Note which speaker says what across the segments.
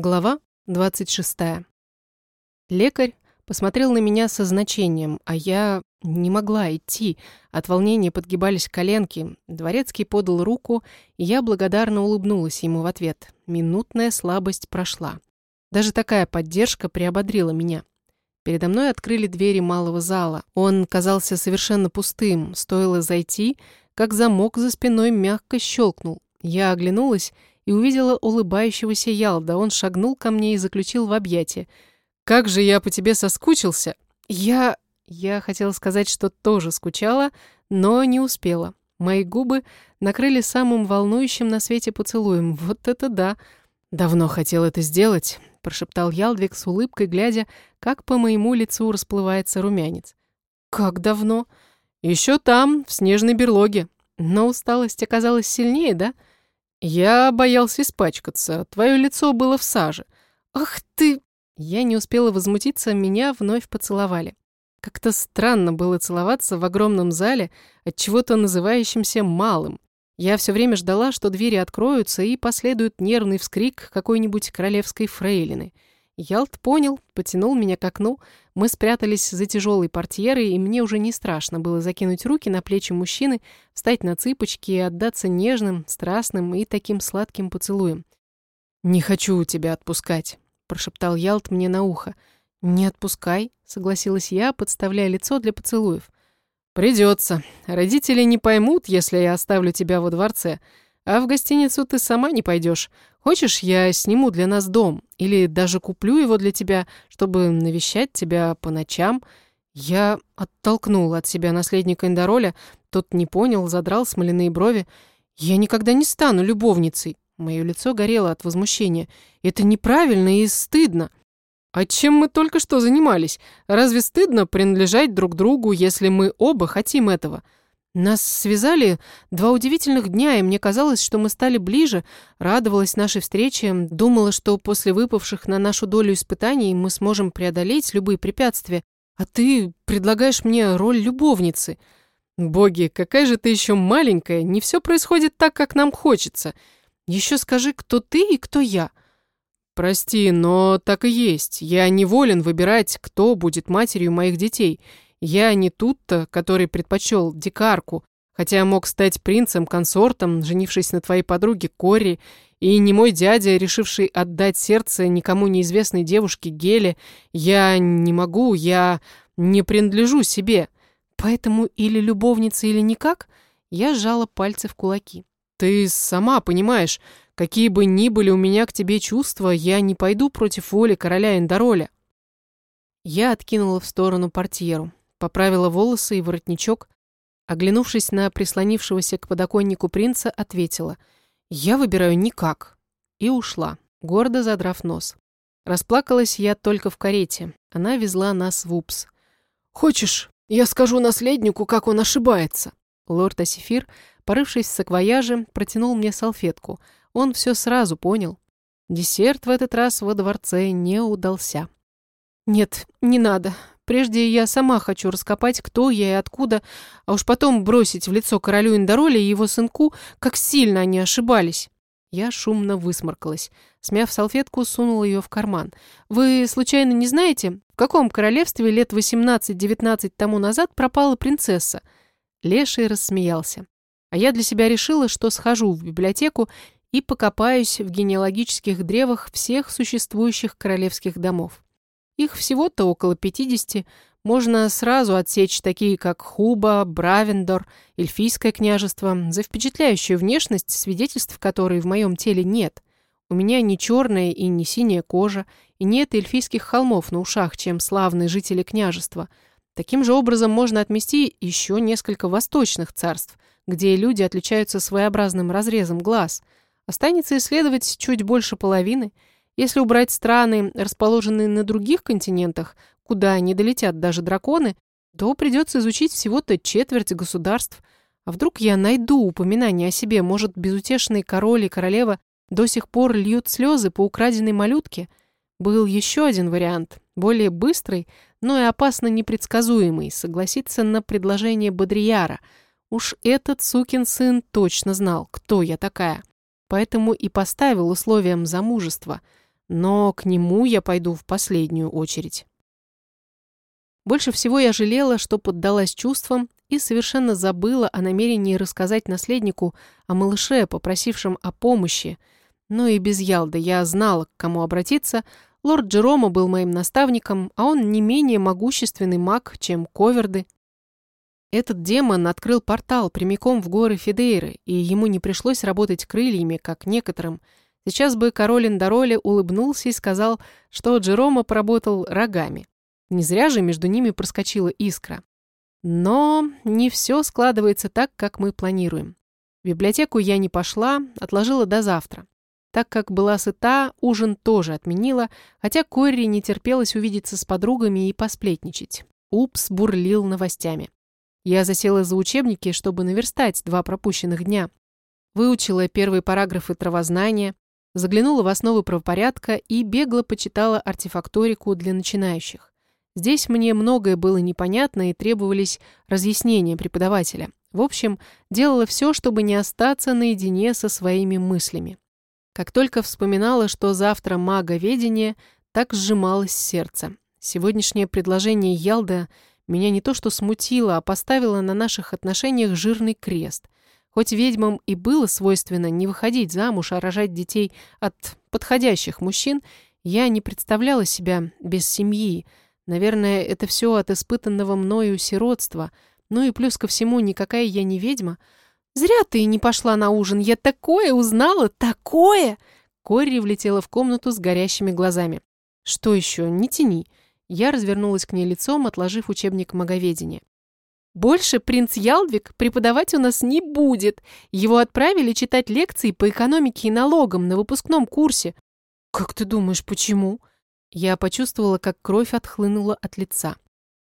Speaker 1: Глава 26. Лекарь посмотрел на меня со значением, а я не могла идти. От волнения подгибались коленки. Дворецкий подал руку, и я благодарно улыбнулась ему в ответ. Минутная слабость прошла. Даже такая поддержка приободрила меня. Передо мной открыли двери малого зала. Он казался совершенно пустым. Стоило зайти, как замок за спиной мягко щелкнул. Я оглянулась и увидела улыбающегося Ялда. Он шагнул ко мне и заключил в объятия. «Как же я по тебе соскучился!» «Я...» Я хотела сказать, что тоже скучала, но не успела. Мои губы накрыли самым волнующим на свете поцелуем. Вот это да! Давно хотел это сделать, прошептал Ялдвиг с улыбкой, глядя, как по моему лицу расплывается румянец. Как давно? Еще там, в снежной берлоге. Но усталость оказалась сильнее, да? «Я боялся испачкаться. Твое лицо было в саже». «Ах ты!» Я не успела возмутиться, меня вновь поцеловали. Как-то странно было целоваться в огромном зале от чего-то называющимся малым. Я все время ждала, что двери откроются и последует нервный вскрик какой-нибудь королевской фрейлины – Ялт понял, потянул меня к окну. Мы спрятались за тяжелой портьерой, и мне уже не страшно было закинуть руки на плечи мужчины, встать на цыпочки и отдаться нежным, страстным и таким сладким поцелуем. «Не хочу тебя отпускать», — прошептал Ялт мне на ухо. «Не отпускай», — согласилась я, подставляя лицо для поцелуев. «Придется. Родители не поймут, если я оставлю тебя во дворце. А в гостиницу ты сама не пойдешь. Хочешь, я сниму для нас дом? Или даже куплю его для тебя, чтобы навещать тебя по ночам?» Я оттолкнул от себя наследника Эндороля. Тот не понял, задрал смоляные брови. «Я никогда не стану любовницей». Мое лицо горело от возмущения. «Это неправильно и стыдно». «А чем мы только что занимались? Разве стыдно принадлежать друг другу, если мы оба хотим этого?» Нас связали два удивительных дня, и мне казалось, что мы стали ближе, радовалась нашей встрече, думала, что после выпавших на нашу долю испытаний мы сможем преодолеть любые препятствия. А ты предлагаешь мне роль любовницы. Боги, какая же ты еще маленькая, не все происходит так, как нам хочется. Еще скажи, кто ты и кто я. Прости, но так и есть. Я не волен выбирать, кто будет матерью моих детей. Я не тут-то, который предпочел дикарку, хотя мог стать принцем-консортом, женившись на твоей подруге Кори, и не мой дядя, решивший отдать сердце никому неизвестной девушке Геле. Я не могу, я не принадлежу себе. Поэтому или любовница, или никак, я сжала пальцы в кулаки. Ты сама понимаешь, какие бы ни были у меня к тебе чувства, я не пойду против воли короля Эндороля. Я откинула в сторону портьеру поправила волосы и воротничок, оглянувшись на прислонившегося к подоконнику принца, ответила «Я выбираю никак» и ушла, гордо задрав нос. Расплакалась я только в карете. Она везла нас в УПС. «Хочешь, я скажу наследнику, как он ошибается?» Лорд Асифир, порывшись в саквояже, протянул мне салфетку. Он все сразу понял. Десерт в этот раз во дворце не удался. «Нет, не надо. Прежде я сама хочу раскопать, кто я и откуда, а уж потом бросить в лицо королю Индороля и его сынку, как сильно они ошибались. Я шумно высморкалась. Смяв салфетку, сунула ее в карман. «Вы, случайно, не знаете, в каком королевстве лет 18-19 тому назад пропала принцесса?» Леший рассмеялся. А я для себя решила, что схожу в библиотеку и покопаюсь в генеалогических древах всех существующих королевских домов. Их всего-то около 50. Можно сразу отсечь такие, как Хуба, Бравендор, Эльфийское княжество, за впечатляющую внешность, свидетельств которой в моем теле нет. У меня не черная и не синяя кожа, и нет эльфийских холмов на ушах, чем славные жители княжества. Таким же образом можно отмести еще несколько восточных царств, где люди отличаются своеобразным разрезом глаз. Останется исследовать чуть больше половины – если убрать страны, расположенные на других континентах, куда не долетят даже драконы, то придется изучить всего-то четверть государств. А вдруг я найду упоминание о себе, может, безутешные король и королева до сих пор льют слезы по украденной малютке? Был еще один вариант, более быстрый, но и опасно непредсказуемый, согласиться на предложение Бодрияра. Уж этот сукин сын точно знал, кто я такая. Поэтому и поставил условием замужества – но к нему я пойду в последнюю очередь. Больше всего я жалела, что поддалась чувствам и совершенно забыла о намерении рассказать наследнику о малыше, попросившем о помощи. Но и без Ялды я знала, к кому обратиться. Лорд Джерома был моим наставником, а он не менее могущественный маг, чем Коверды. Этот демон открыл портал прямиком в горы Фидейры, и ему не пришлось работать крыльями, как некоторым. Сейчас бы король Эндороле улыбнулся и сказал, что Джерома поработал рогами. Не зря же между ними проскочила искра. Но не все складывается так, как мы планируем. В библиотеку я не пошла, отложила до завтра. Так как была сыта, ужин тоже отменила, хотя Корри не терпелось увидеться с подругами и посплетничать. Упс бурлил новостями. Я засела за учебники, чтобы наверстать два пропущенных дня. Выучила первые параграфы травознания, заглянула в основы правопорядка и бегло почитала артефакторику для начинающих. Здесь мне многое было непонятно и требовались разъяснения преподавателя. В общем, делала все, чтобы не остаться наедине со своими мыслями. Как только вспоминала, что завтра маговедение, так сжималось сердце. Сегодняшнее предложение Ялда меня не то что смутило, а поставило на наших отношениях жирный крест. Хоть ведьмам и было свойственно не выходить замуж, а рожать детей от подходящих мужчин, я не представляла себя без семьи, Наверное, это все от испытанного мною сиротства. Ну и плюс ко всему, никакая я не ведьма. Зря ты не пошла на ужин. Я такое узнала, такое!» Корри влетела в комнату с горящими глазами. «Что еще? Не тяни». Я развернулась к ней лицом, отложив учебник маговедения. «Больше принц Ялдвик преподавать у нас не будет. Его отправили читать лекции по экономике и налогам на выпускном курсе». «Как ты думаешь, почему?» Я почувствовала, как кровь отхлынула от лица.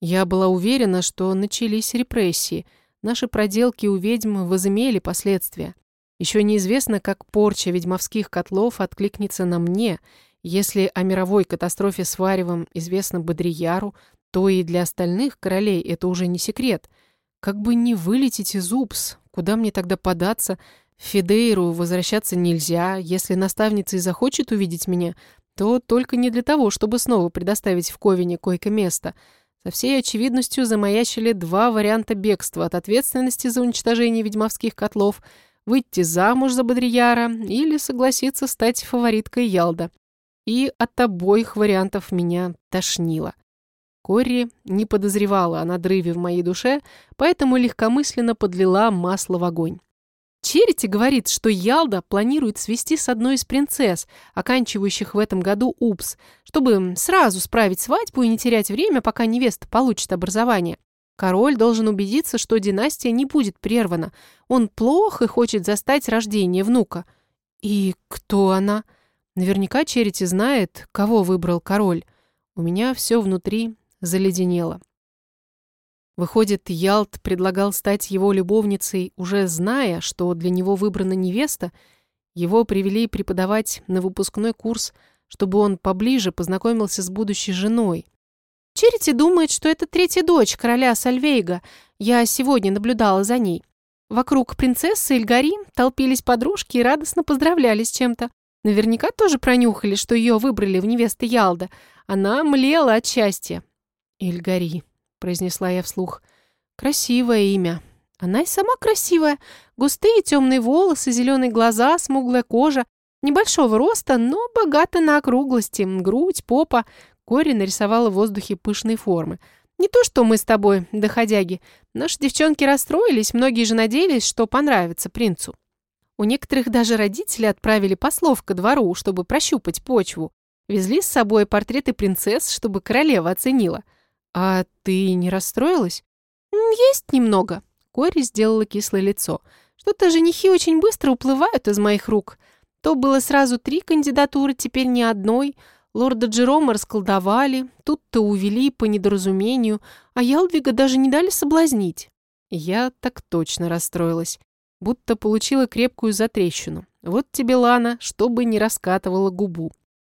Speaker 1: Я была уверена, что начались репрессии. Наши проделки у ведьм возымели последствия. Еще неизвестно, как порча ведьмовских котлов откликнется на мне. Если о мировой катастрофе с Варевом известно Бодрияру, то и для остальных королей это уже не секрет. Как бы не вылететь из УПС, куда мне тогда податься? В Фидейру возвращаться нельзя. Если наставница и захочет увидеть меня, то только не для того, чтобы снова предоставить в Ковине койко-место. Со всей очевидностью замаячили два варианта бегства от ответственности за уничтожение ведьмовских котлов – выйти замуж за Бодрияра или согласиться стать фавориткой Ялда. И от обоих вариантов меня тошнило. Корри не подозревала о надрыве в моей душе, поэтому легкомысленно подлила масло в огонь. Черити говорит, что Ялда планирует свести с одной из принцесс, оканчивающих в этом году УПС, чтобы сразу справить свадьбу и не терять время, пока невеста получит образование. Король должен убедиться, что династия не будет прервана. Он плохо хочет застать рождение внука. И кто она? Наверняка Черити знает, кого выбрал король. У меня все внутри заледенело. Выходит, Ялт предлагал стать его любовницей, уже зная, что для него выбрана невеста. Его привели преподавать на выпускной курс, чтобы он поближе познакомился с будущей женой. Черити думает, что это третья дочь короля Сальвейга. Я сегодня наблюдала за ней. Вокруг принцессы Эльгари толпились подружки и радостно поздравляли с чем-то. Наверняка тоже пронюхали, что ее выбрали в невесты Ялда. Она млела от счастья. Эльгари. — произнесла я вслух. «Красивое имя. Она и сама красивая. Густые темные волосы, зеленые глаза, смуглая кожа. Небольшого роста, но богата на округлости. Грудь, попа». Кори нарисовала в воздухе пышные формы. «Не то, что мы с тобой, доходяги. Наши девчонки расстроились, многие же надеялись, что понравится принцу. У некоторых даже родители отправили послов ко двору, чтобы прощупать почву. Везли с собой портреты принцесс, чтобы королева оценила». «А ты не расстроилась?» «Есть немного». Кори сделала кислое лицо. «Что-то женихи очень быстро уплывают из моих рук. То было сразу три кандидатуры, теперь ни одной. Лорда Джерома расколдовали, тут-то увели по недоразумению, а Ялдвига даже не дали соблазнить». Я так точно расстроилась. Будто получила крепкую затрещину. Вот тебе, Лана, чтобы не раскатывала губу.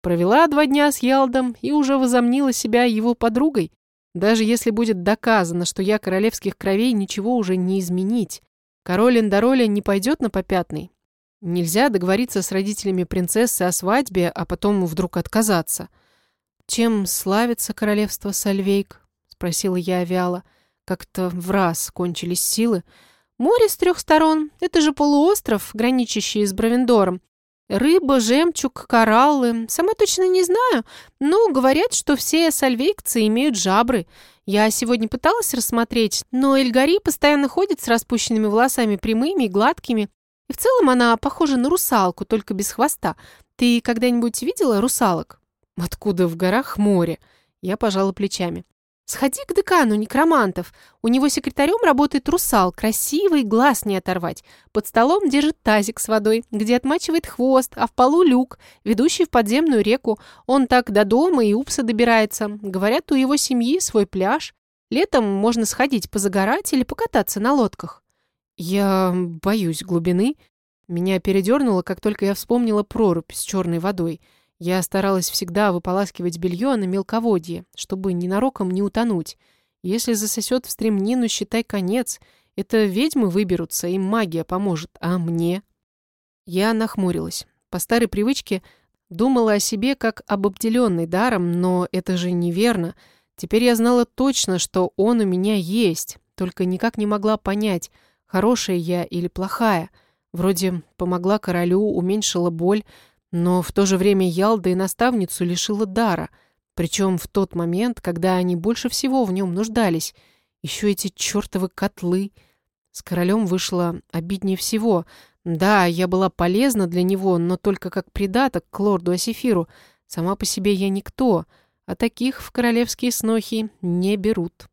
Speaker 1: Провела два дня с Ялдом и уже возомнила себя его подругой. Даже если будет доказано, что я королевских кровей, ничего уже не изменить. Король Эндороля не пойдет на попятный. Нельзя договориться с родителями принцессы о свадьбе, а потом вдруг отказаться. «Чем славится королевство Сальвейк?» — спросила я вяло. Как-то в раз кончились силы. «Море с трех сторон. Это же полуостров, граничащий с Бравендором. Рыба, жемчуг, кораллы. Сама точно не знаю, но говорят, что все сальвейкцы имеют жабры. Я сегодня пыталась рассмотреть, но Эльгари постоянно ходит с распущенными волосами прямыми и гладкими. И в целом она похожа на русалку, только без хвоста. Ты когда-нибудь видела русалок? Откуда в горах море? Я пожала плечами. Сходи к декану некромантов. У него секретарем работает русал, красивый, глаз не оторвать. Под столом держит тазик с водой, где отмачивает хвост, а в полу люк, ведущий в подземную реку. Он так до дома и упса добирается. Говорят, у его семьи свой пляж. Летом можно сходить позагорать или покататься на лодках. Я боюсь глубины. Меня передернуло, как только я вспомнила прорубь с черной водой. Я старалась всегда выполаскивать белье на мелководье, чтобы ненароком не утонуть. Если засосет в стремнину, считай конец. Это ведьмы выберутся, им магия поможет, а мне? Я нахмурилась. По старой привычке думала о себе как об обделенной даром, но это же неверно. Теперь я знала точно, что он у меня есть, только никак не могла понять, хорошая я или плохая. Вроде помогла королю, уменьшила боль, но в то же время Ялда и наставницу лишила дара, причем в тот момент, когда они больше всего в нем нуждались. Еще эти чертовы котлы. С королем вышло обиднее всего. Да, я была полезна для него, но только как придаток к лорду Асифиру. Сама по себе я никто, а таких в королевские снохи не берут.